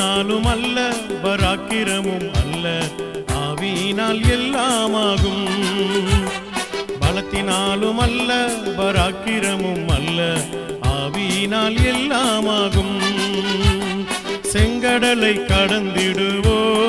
பலத்தினாலும் அல்ல பராக்கிரமும் அல்ல. ஆவியினால் எல்லாமாகும். பலத்தினாலும் அல்ல பராக்கிரமும் அல்ல. ஆவியினால் எல்லாமாகும். செங்கடலை கடந்திடுவோம்.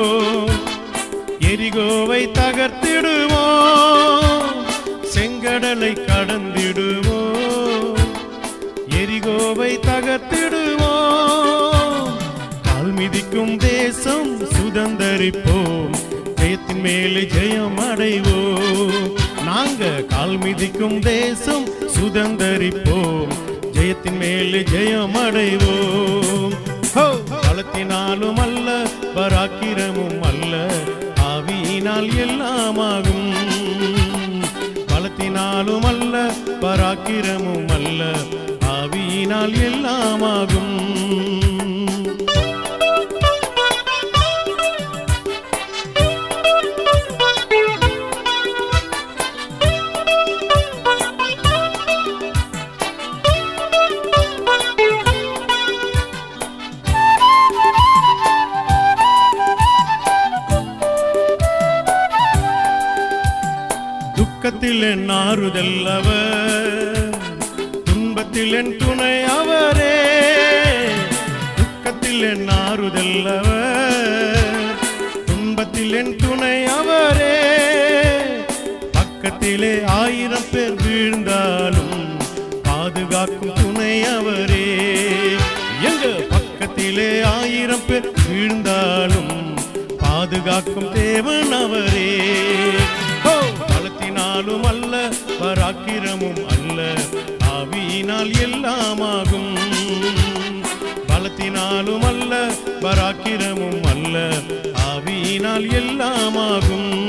கால் தேசம் சுதந்திரிப்போம் ஜெயத்தின் மேலே ஜெயம் அடைவோம் நாங்க கால் மிதிக்கும் தேசம் சுதந்திரிப்போம் ஜெயத்தின் மேலே ஜெயம் அடைவோம் பலத்தினாலும் அல்ல பராக்கிரமும் அல்ல ஆவியினால் எல்லாமாகும் பலத்தினாலும் அல்ல பராக்கிரமும் அல்ல ஆவியினால் எல்லாமாகும் துன்பத்தில் என் ஆறுதல் அவர் துன்பத்தில் என் துணை அவரே. துக்கத்தில் என் ஆறுதல் அவர் துன்பத்தில் என் துணை அவரே. பக்கத்திலே ஆயிரம் பேர் வீழ்ந்தாலும் பாதுகாக்கும் துணை அவரே. எங்க பக்கத்திலே ஆயிரம் பேர் வீழ்ந்தாலும் பாதுகாக்கும் தேவன் அவரே. ஹோ! அல்ல பராக்கிரமும் அல்ல. ஆவியினால் எல்லாமாகும். பலத்தினாலும் அல்ல பராக்கிரமும் அல்ல. ஆவியினால் எல்லாமாகும்.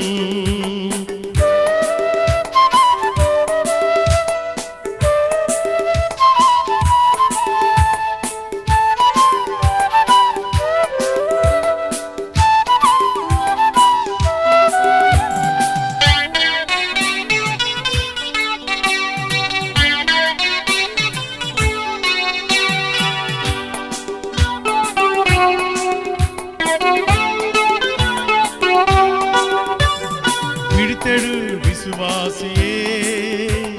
விசுவாசியே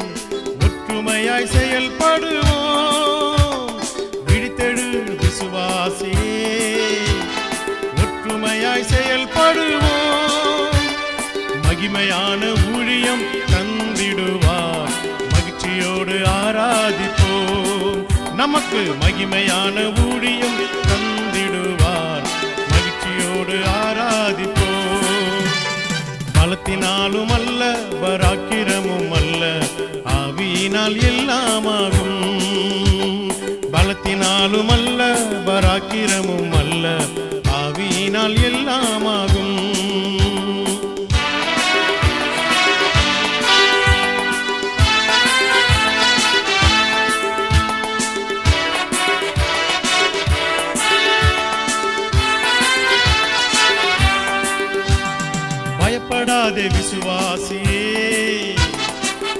ஒற்றுமையாய் செயல்படுவோம். விழித்தெழு விசுவாசியே ஒற்றுமையாய் செயல்படுவோம். மகிமையான ஊழியம் தந்திடுவார். மகிழ்ச்சியோடு ஆராதிப்போம். நமக்கு மகிமையான ஊழியம் தந்திடுவார். மகிழ்ச்சியோடு ஆராதிப்போம் காலத்தினாலும் அல்ல பராக்கிரமும் அல்ல. ஆவியினால் எல்லாமாகும் பலத்தினாலும் அல்ல பராக்கிரமும் அல்ல. ஆவியினால் எல்லாம் பயப்படாதே விசுவாசியே.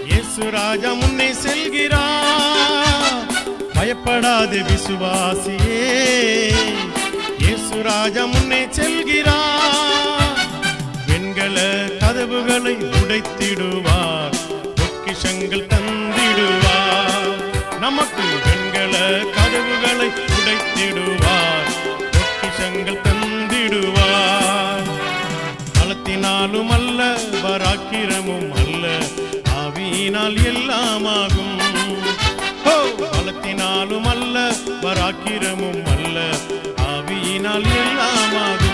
இயேசு ராஜா முன்னே செல்கிறார். பயப்படாதே விசுவாசியே. இயேசு ராஜா முன்னே செல்கிறார். வெண்கல கதவுகளை உடைத்திடுவார். பொக்கிஷங்கள் தந்திடுவார். நமக்கு வெண்கல கதவுகளை உடைத்திடுவார். பராக்கிரமும் அல்ல. ஆவியினால் எல்லாமாகும். ஹோ! பலத்தினாலும் அல்ல பராக்கிரமும் அல்ல. ஆவியினால் எல்லாமாகும்.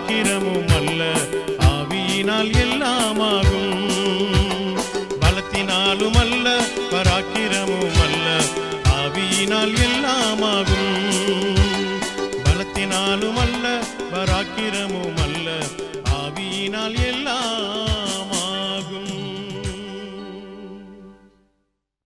பராக்கிரமும் அல்ல. ஆவியினால் எல்லாம்